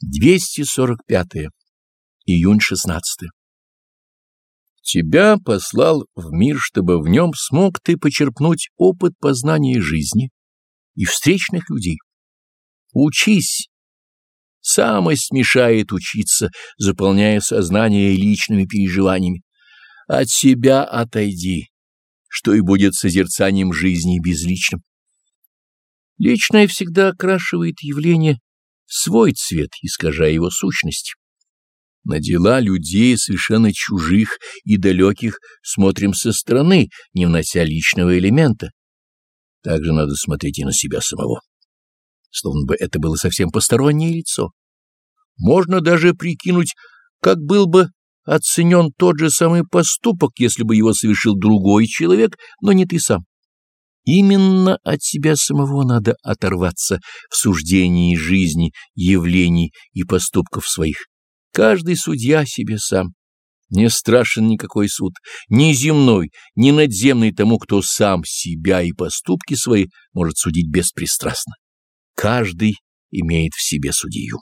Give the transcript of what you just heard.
245. Июнь 16. Тебя послал в мир, чтобы в нем смог ты почерпнуть опыт познания жизни и встречных людей. Учись. Самость мешает учиться, заполняя сознание личными переживаниями. От себя отойди, что и будет созерцанием жизни безличным. Личное всегда окрашивает явление свой цвет, искажая его сущность. На дела людей совершенно чужих и далеких смотрим со стороны, не внося личного элемента. Также надо смотреть и на себя самого. Словно бы это было совсем постороннее лицо. Можно даже прикинуть, как был бы оценен тот же самый поступок, если бы его совершил другой человек, но не ты сам. Именно от себя самого надо оторваться в суждении жизни, явлений и поступков своих. Каждый судья себе сам. Не страшен никакой суд, ни земной, ни надземный тому, кто сам себя и поступки свои может судить беспристрастно. Каждый имеет в себе судью.